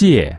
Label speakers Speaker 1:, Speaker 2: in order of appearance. Speaker 1: 借。